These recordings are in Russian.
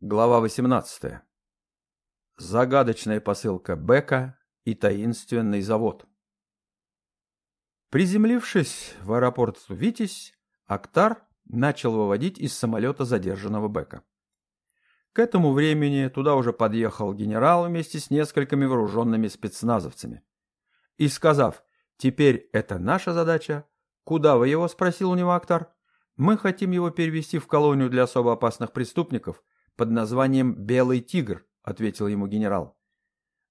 Глава 18. Загадочная посылка Бека и таинственный завод. Приземлившись в аэропорт Витязь, Актар начал выводить из самолета задержанного Бека. К этому времени туда уже подъехал генерал вместе с несколькими вооруженными спецназовцами. И сказав «Теперь это наша задача», «Куда вы его?» – спросил у него Актар. «Мы хотим его перевести в колонию для особо опасных преступников – под названием «Белый тигр», — ответил ему генерал.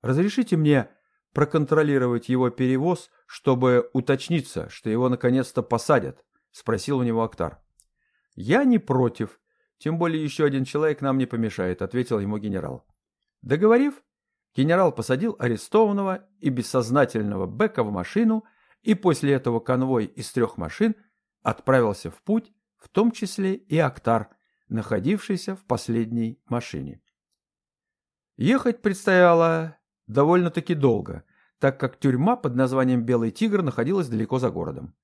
«Разрешите мне проконтролировать его перевоз, чтобы уточниться, что его наконец-то посадят?» — спросил у него Актар. «Я не против. Тем более еще один человек нам не помешает», — ответил ему генерал. Договорив, генерал посадил арестованного и бессознательного Бека в машину, и после этого конвой из трех машин отправился в путь, в том числе и Актар, находившийся в последней машине. Ехать предстояло довольно-таки долго, так как тюрьма под названием «Белый тигр» находилась далеко за городом.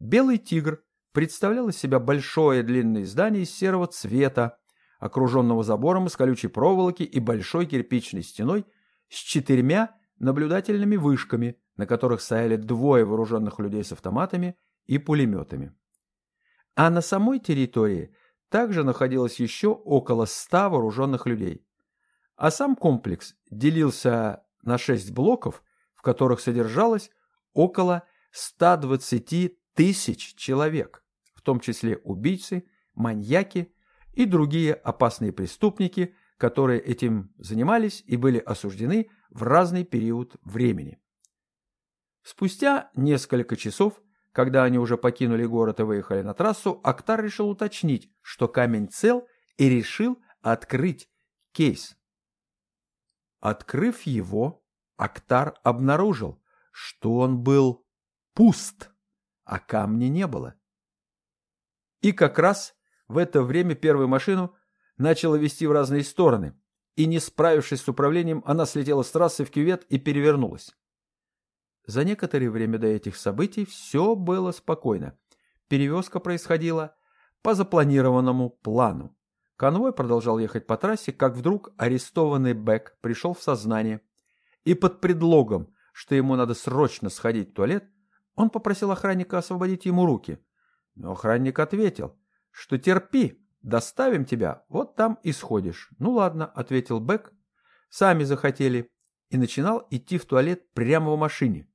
«Белый тигр» представлял из себя большое длинное здание из серого цвета, окруженного забором из колючей проволоки и большой кирпичной стеной с четырьмя наблюдательными вышками, на которых стояли двое вооруженных людей с автоматами и пулеметами. А на самой территории также находилось еще около ста вооруженных людей. А сам комплекс делился на шесть блоков, в которых содержалось около 120 тысяч человек, в том числе убийцы, маньяки и другие опасные преступники, которые этим занимались и были осуждены в разный период времени. Спустя несколько часов когда они уже покинули город и выехали на трассу, Актар решил уточнить, что камень цел, и решил открыть кейс. Открыв его, Актар обнаружил, что он был пуст, а камня не было. И как раз в это время первую машину начала вести в разные стороны, и не справившись с управлением, она слетела с трассы в кювет и перевернулась. За некоторое время до этих событий все было спокойно. Перевозка происходила по запланированному плану. Конвой продолжал ехать по трассе, как вдруг арестованный Бек пришел в сознание. И под предлогом, что ему надо срочно сходить в туалет, он попросил охранника освободить ему руки. Но охранник ответил, что терпи, доставим тебя, вот там и сходишь. Ну ладно, ответил Бек, сами захотели, и начинал идти в туалет прямо в машине.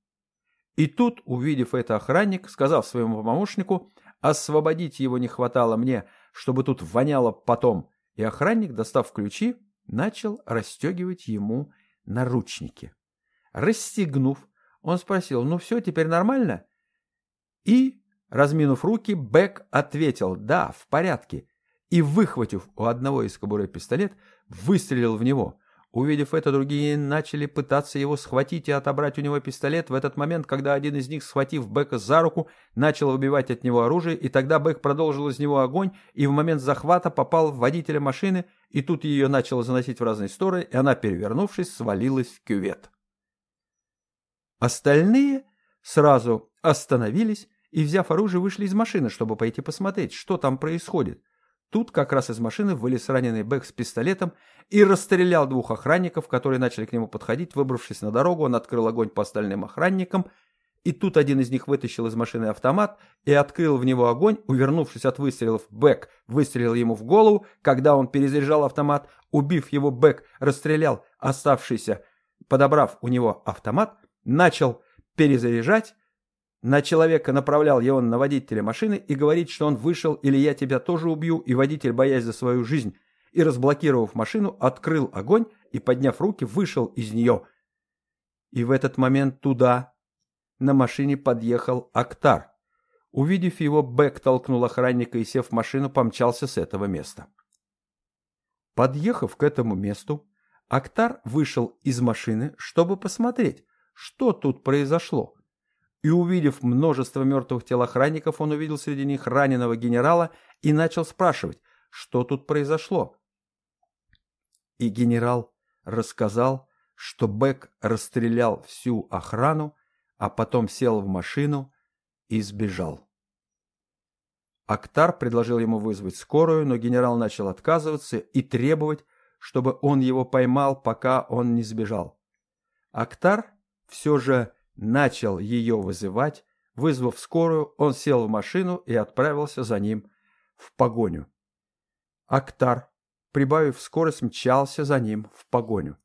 И тут, увидев это охранник, сказав своему помощнику, освободить его не хватало мне, чтобы тут воняло потом, и охранник, достав ключи, начал расстегивать ему наручники. Расстегнув, он спросил, ну все, теперь нормально? И, разминув руки, Бэк ответил, да, в порядке, и, выхватив у одного из кобуры пистолет, выстрелил в него. Увидев это, другие начали пытаться его схватить и отобрать у него пистолет в этот момент, когда один из них, схватив Бека за руку, начал выбивать от него оружие, и тогда Бек продолжил из него огонь и в момент захвата попал в водителя машины, и тут ее начало заносить в разные стороны, и она, перевернувшись, свалилась в кювет. Остальные сразу остановились и, взяв оружие, вышли из машины, чтобы пойти посмотреть, что там происходит. Тут как раз из машины вылез раненый Бэк с пистолетом и расстрелял двух охранников, которые начали к нему подходить. Выбравшись на дорогу, он открыл огонь по остальным охранникам, и тут один из них вытащил из машины автомат и открыл в него огонь. Увернувшись от выстрелов, Бэк выстрелил ему в голову. Когда он перезаряжал автомат, убив его, Бэк расстрелял оставшийся, подобрав у него автомат, начал перезаряжать на человека направлял его на водителя машины и говорит, что он вышел или я тебя тоже убью, и водитель, боясь за свою жизнь, и разблокировав машину, открыл огонь и, подняв руки, вышел из нее. И в этот момент туда на машине подъехал Актар. Увидев его, Бэк толкнул охранника и, сев в машину, помчался с этого места. Подъехав к этому месту, Актар вышел из машины, чтобы посмотреть, что тут произошло. И увидев множество мертвых тел охранников, он увидел среди них раненого генерала и начал спрашивать, что тут произошло. И генерал рассказал, что Бек расстрелял всю охрану, а потом сел в машину и сбежал. Актар предложил ему вызвать скорую, но генерал начал отказываться и требовать, чтобы он его поймал, пока он не сбежал. Актар все же начал ее вызывать. Вызвав скорую, он сел в машину и отправился за ним в погоню. Актар, прибавив скорость, мчался за ним в погоню.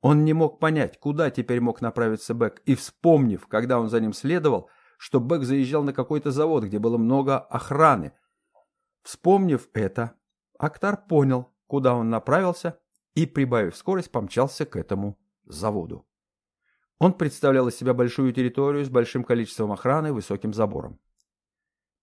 Он не мог понять, куда теперь мог направиться Бэк, и, вспомнив, когда он за ним следовал, что Бэк заезжал на какой-то завод, где было много охраны. Вспомнив это, Актар понял, куда он направился, и, прибавив скорость, помчался к этому заводу. Он представлял из себя большую территорию с большим количеством охраны и высоким забором.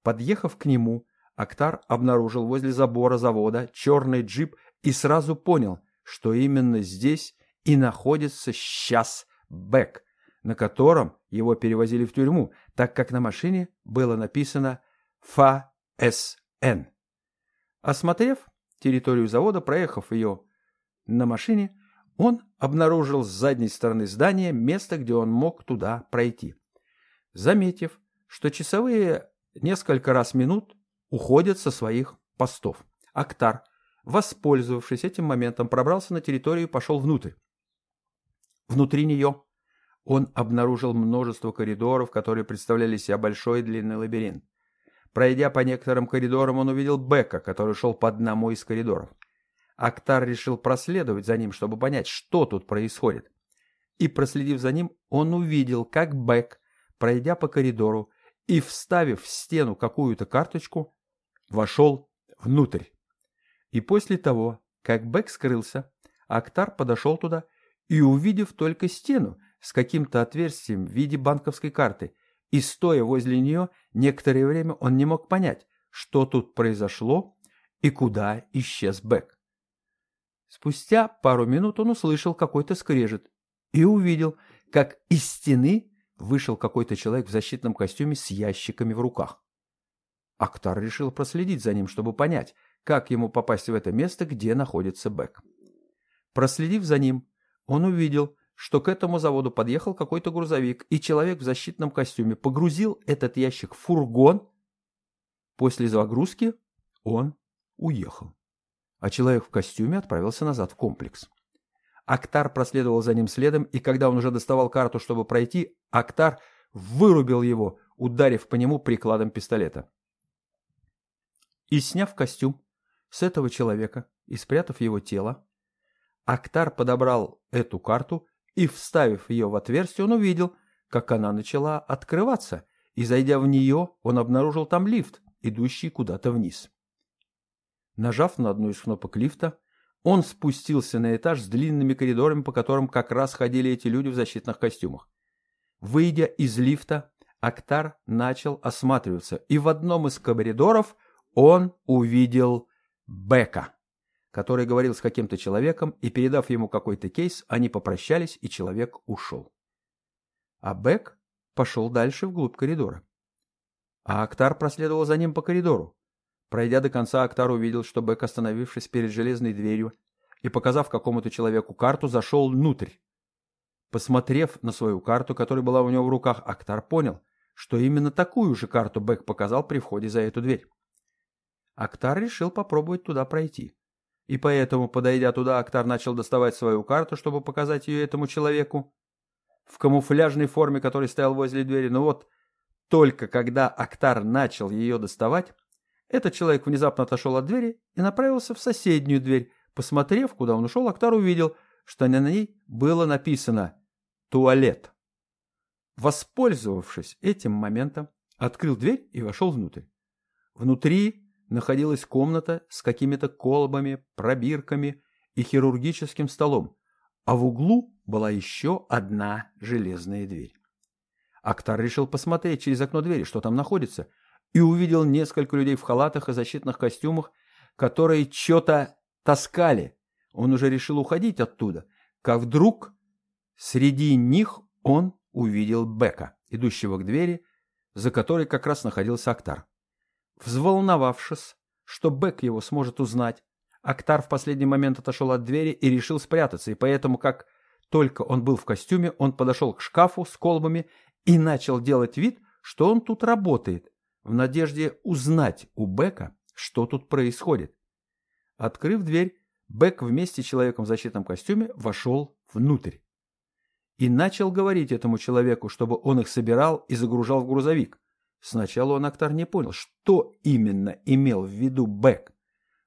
Подъехав к нему, Актар обнаружил возле забора завода черный джип и сразу понял, что именно здесь и находится сейчас Бэк, на котором его перевозили в тюрьму, так как на машине было написано ФАСН. Осмотрев территорию завода, проехав ее на машине, он обнаружил с задней стороны здания место, где он мог туда пройти. Заметив, что часовые несколько раз минут уходят со своих постов, Актар, воспользовавшись этим моментом, пробрался на территорию и пошел внутрь. Внутри нее он обнаружил множество коридоров, которые представляли себя большой длинный лабиринт. Пройдя по некоторым коридорам, он увидел Бека, который шел по одному из коридоров. Актар решил проследовать за ним, чтобы понять, что тут происходит. И, проследив за ним, он увидел, как Бек, пройдя по коридору и вставив в стену какую-то карточку, вошел внутрь. И после того, как Бек скрылся, Актар подошел туда и, увидев только стену, с каким-то отверстием в виде банковской карты, и, стоя возле нее, некоторое время он не мог понять, что тут произошло и куда исчез Бэк. Спустя пару минут он услышал какой-то скрежет и увидел, как из стены вышел какой-то человек в защитном костюме с ящиками в руках. Актар решил проследить за ним, чтобы понять, как ему попасть в это место, где находится Бэк. Проследив за ним, он увидел, что к этому заводу подъехал какой-то грузовик, и человек в защитном костюме погрузил этот ящик в фургон. После загрузки он уехал, а человек в костюме отправился назад в комплекс. Актар проследовал за ним следом, и когда он уже доставал карту, чтобы пройти, Актар вырубил его, ударив по нему прикладом пистолета. И сняв костюм с этого человека и спрятав его тело, Актар подобрал эту карту и, вставив ее в отверстие, он увидел, как она начала открываться, и, зайдя в нее, он обнаружил там лифт, идущий куда-то вниз. Нажав на одну из кнопок лифта, он спустился на этаж с длинными коридорами, по которым как раз ходили эти люди в защитных костюмах. Выйдя из лифта, Актар начал осматриваться, и в одном из коридоров он увидел Бека который говорил с каким-то человеком, и, передав ему какой-то кейс, они попрощались, и человек ушел. А Бек пошел дальше вглубь коридора. А Актар проследовал за ним по коридору. Пройдя до конца, Актар увидел, что Бек, остановившись перед железной дверью и показав какому-то человеку карту, зашел внутрь. Посмотрев на свою карту, которая была у него в руках, Актар понял, что именно такую же карту Бек показал при входе за эту дверь. Актар решил попробовать туда пройти. И поэтому, подойдя туда, Актар начал доставать свою карту, чтобы показать ее этому человеку. В камуфляжной форме, который стоял возле двери. Но вот только когда Актар начал ее доставать, этот человек внезапно отошел от двери и направился в соседнюю дверь. Посмотрев, куда он ушел, Актар увидел, что на ней было написано «Туалет». Воспользовавшись этим моментом, открыл дверь и вошел внутрь. Внутри находилась комната с какими-то колбами, пробирками и хирургическим столом, а в углу была еще одна железная дверь. Актар решил посмотреть через окно двери, что там находится, и увидел несколько людей в халатах и защитных костюмах, которые что-то таскали. Он уже решил уходить оттуда, как вдруг среди них он увидел Бека, идущего к двери, за которой как раз находился Актар. Взволновавшись, что Бэк его сможет узнать, Актар в последний момент отошел от двери и решил спрятаться, и поэтому, как только он был в костюме, он подошел к шкафу с колбами и начал делать вид, что он тут работает. В надежде узнать у Бека, что тут происходит. Открыв дверь, Бек вместе с человеком в защитном костюме вошел внутрь. И начал говорить этому человеку, чтобы он их собирал и загружал в грузовик. Сначала он, Актар, не понял, что именно имел в виду Бек,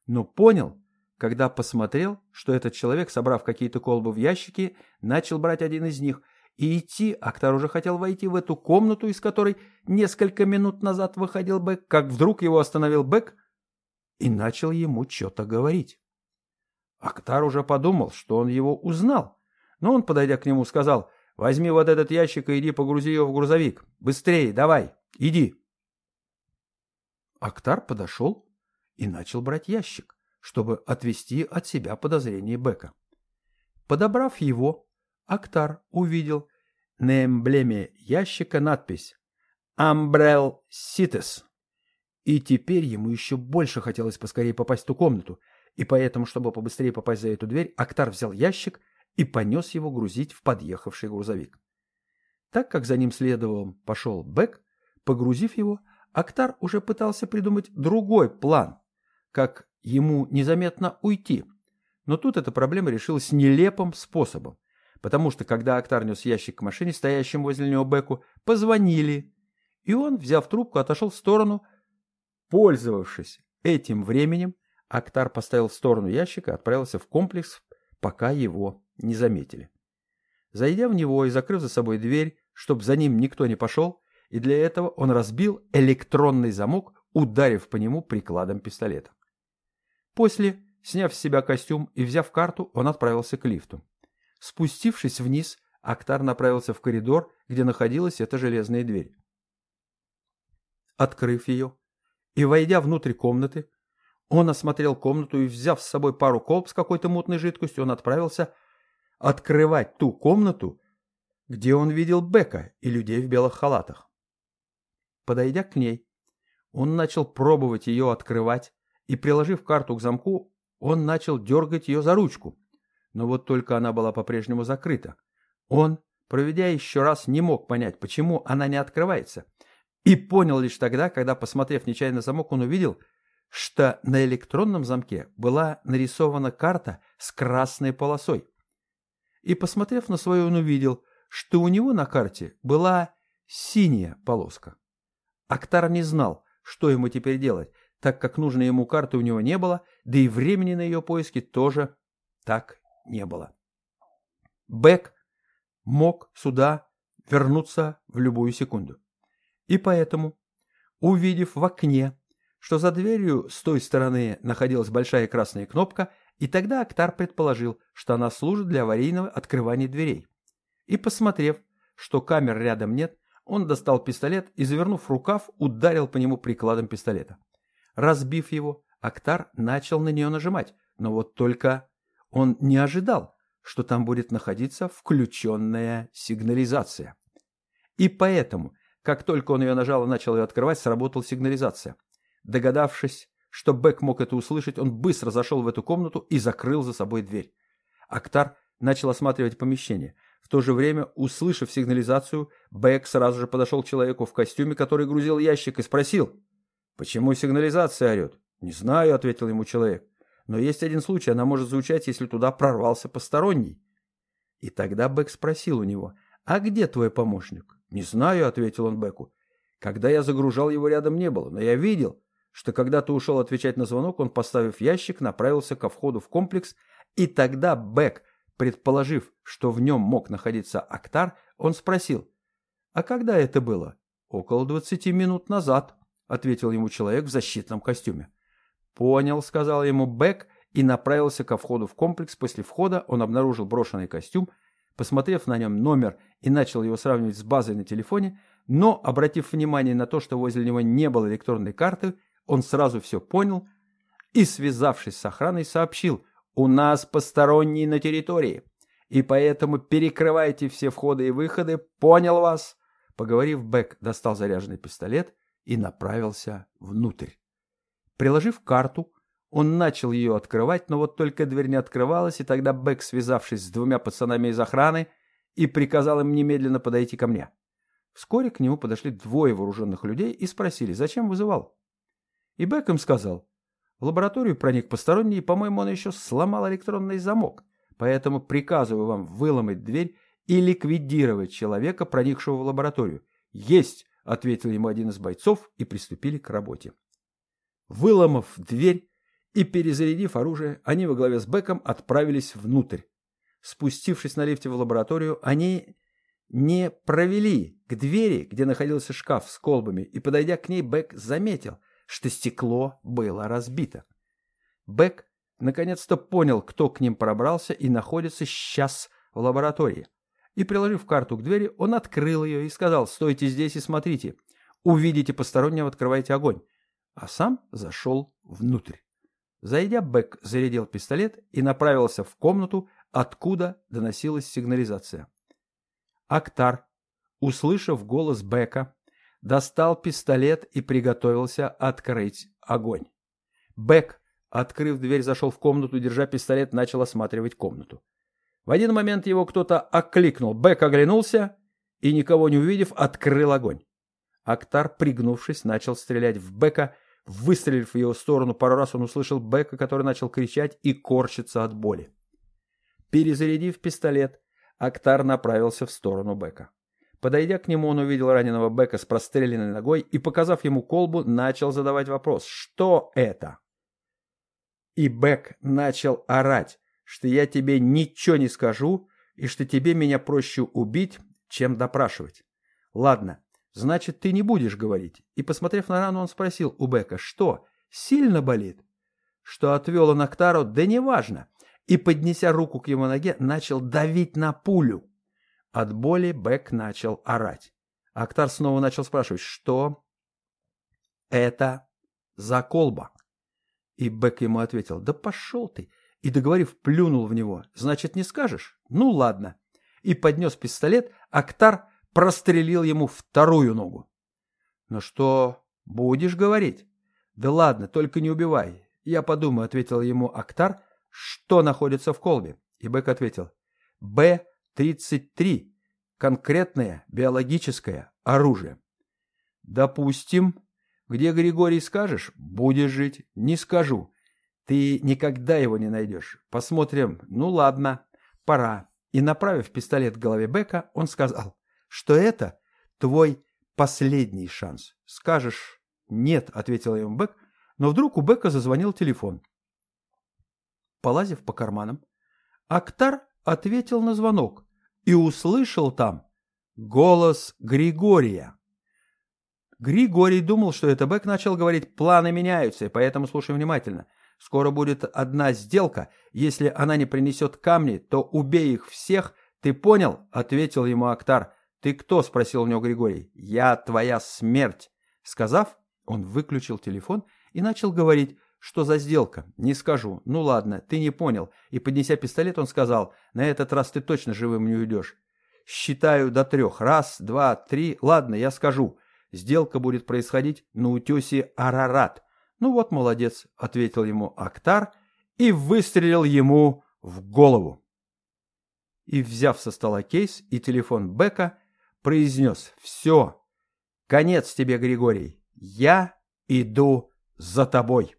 но понял, когда посмотрел, что этот человек, собрав какие-то колбы в ящики, начал брать один из них и идти, Актар уже хотел войти в эту комнату, из которой несколько минут назад выходил Бек, как вдруг его остановил Бек и начал ему что-то говорить. Актар уже подумал, что он его узнал, но он, подойдя к нему, сказал, «Возьми вот этот ящик и иди погрузи его в грузовик. Быстрее, давай, иди». Актар подошел и начал брать ящик, чтобы отвести от себя подозрение Бека. Подобрав его, Актар увидел на эмблеме ящика надпись «Umbrell Cities». И теперь ему еще больше хотелось поскорее попасть в ту комнату, и поэтому, чтобы побыстрее попасть за эту дверь, Актар взял ящик и понес его грузить в подъехавший грузовик. Так как за ним следовал пошел Бек, погрузив его, Актар уже пытался придумать другой план, как ему незаметно уйти. Но тут эта проблема решилась нелепым способом, потому что когда Актар нес ящик к машине, стоящему возле него Беку, позвонили, и он, взяв трубку, отошел в сторону, Пользовавшись этим временем, Актар поставил в сторону ящика и отправился в комплекс, пока его не заметили. Зайдя в него и закрыв за собой дверь, чтобы за ним никто не пошел, и для этого он разбил электронный замок, ударив по нему прикладом пистолета. После, сняв с себя костюм и взяв карту, он отправился к лифту. Спустившись вниз, Актар направился в коридор, где находилась эта железная дверь. Открыв ее, и, войдя внутрь комнаты, он осмотрел комнату и, взяв с собой пару колб с какой-то мутной жидкостью, он отправился открывать ту комнату, где он видел Бека и людей в белых халатах. Подойдя к ней, он начал пробовать ее открывать, и, приложив карту к замку, он начал дергать ее за ручку. Но вот только она была по-прежнему закрыта. Он, проведя еще раз, не мог понять, почему она не открывается, и понял лишь тогда, когда, посмотрев нечаянно замок, он увидел, что на электронном замке была нарисована карта с красной полосой. И, посмотрев на свою, он увидел, что у него на карте была синяя полоска. Актар не знал, что ему теперь делать, так как нужной ему карты у него не было, да и времени на ее поиски тоже так не было. Бэк мог сюда вернуться в любую секунду. И поэтому, увидев в окне, что за дверью с той стороны находилась большая красная кнопка, и тогда Актар предположил, что она служит для аварийного открывания дверей. И посмотрев, что камер рядом нет, он достал пистолет и, завернув рукав, ударил по нему прикладом пистолета. Разбив его, Актар начал на нее нажимать, но вот только он не ожидал, что там будет находиться включенная сигнализация. И поэтому, как только он ее нажал и начал ее открывать, сработала сигнализация. Догадавшись, что Бэк мог это услышать, он быстро зашел в эту комнату и закрыл за собой дверь. Актар начал осматривать помещение. В то же время, услышав сигнализацию, Бэк сразу же подошел к человеку в костюме, который грузил ящик, и спросил, «Почему сигнализация орет?» «Не знаю», — ответил ему человек. «Но есть один случай, она может звучать, если туда прорвался посторонний». И тогда Бэк спросил у него, «А где твой помощник?» «Не знаю», — ответил он Беку. «Когда я загружал, его рядом не было, но я видел, что когда ты ушел отвечать на звонок, он, поставив ящик, направился ко входу в комплекс, и тогда Бек, предположив, что в нем мог находиться Актар, он спросил, «А когда это было?» «Около двадцати минут назад», — ответил ему человек в защитном костюме. «Понял», — сказал ему Бек и направился ко входу в комплекс. После входа он обнаружил брошенный костюм, посмотрев на нем номер и начал его сравнивать с базой на телефоне, но, обратив внимание на то, что возле него не было электронной карты, он сразу все понял и, связавшись с охраной, сообщил «У нас посторонние на территории, и поэтому перекрывайте все входы и выходы, понял вас?» Поговорив, Бек достал заряженный пистолет и направился внутрь. Приложив карту, он начал ее открывать, но вот только дверь не открывалась, и тогда Бэк, связавшись с двумя пацанами из охраны, и приказал им немедленно подойти ко мне. Вскоре к нему подошли двое вооруженных людей и спросили, зачем вызывал. И Бек им сказал, в лабораторию проник посторонний, и, по-моему, он еще сломал электронный замок, поэтому приказываю вам выломать дверь и ликвидировать человека, проникшего в лабораторию. «Есть!» — ответил ему один из бойцов, и приступили к работе. Выломав дверь и перезарядив оружие, они во главе с Беком отправились внутрь. Спустившись на лифте в лабораторию, они не провели к двери, где находился шкаф с колбами, и, подойдя к ней, Бек заметил, что стекло было разбито. Бек наконец-то понял, кто к ним пробрался и находится сейчас в лаборатории. И, приложив карту к двери, он открыл ее и сказал «Стойте здесь и смотрите. Увидите постороннего, открывайте огонь». А сам зашел внутрь. Зайдя, Бек зарядил пистолет и направился в комнату, откуда доносилась сигнализация. Актар, услышав голос Бека, достал пистолет и приготовился открыть огонь. Бек, открыв дверь, зашел в комнату, держа пистолет, начал осматривать комнату. В один момент его кто-то окликнул. Бек оглянулся и, никого не увидев, открыл огонь. Актар, пригнувшись, начал стрелять в Бека. Выстрелив в его сторону пару раз, он услышал Бека, который начал кричать и корчиться от боли. Перезарядив пистолет, Актар направился в сторону Бека. Подойдя к нему, он увидел раненого Бека с простреленной ногой и, показав ему колбу, начал задавать вопрос «Что это?». И Бек начал орать, что я тебе ничего не скажу и что тебе меня проще убить, чем допрашивать. Ладно, значит, ты не будешь говорить. И, посмотрев на рану, он спросил у Бека, что, сильно болит? Что отвел он Актару, да неважно и, поднеся руку к его ноге, начал давить на пулю. От боли Бэк начал орать. Актар снова начал спрашивать, что это за колба? И Бэк ему ответил, да пошел ты. И, договорив, плюнул в него. Значит, не скажешь? Ну, ладно. И поднес пистолет, Актар прострелил ему вторую ногу. Ну что, будешь говорить? Да ладно, только не убивай. Я подумаю, ответил ему Актар, что находится в колбе? И Бек ответил, Б-33, конкретное биологическое оружие. Допустим, где Григорий скажешь, будешь жить, не скажу. Ты никогда его не найдешь. Посмотрим, ну ладно, пора. И направив пистолет к голове Бека, он сказал, что это твой последний шанс. Скажешь «нет», — ответил ему Бек, но вдруг у Бека зазвонил телефон. Полазив по карманам, Актар ответил на звонок и услышал там голос Григория. Григорий думал, что это Бэк начал говорить «планы меняются», поэтому слушай внимательно. Скоро будет одна сделка. Если она не принесет камни, то убей их всех. Ты понял? Ответил ему Актар. Ты кто? Спросил у него Григорий. Я твоя смерть. Сказав, он выключил телефон и начал говорить, что за сделка? Не скажу. Ну ладно, ты не понял. И поднеся пистолет, он сказал, на этот раз ты точно живым не уйдешь. Считаю до трех. Раз, два, три. Ладно, я скажу. Сделка будет происходить на утесе Арарат. Ну вот, молодец, ответил ему Актар и выстрелил ему в голову. И, взяв со стола кейс и телефон Бека, произнес. «Все, конец тебе, Григорий, я иду за тобой».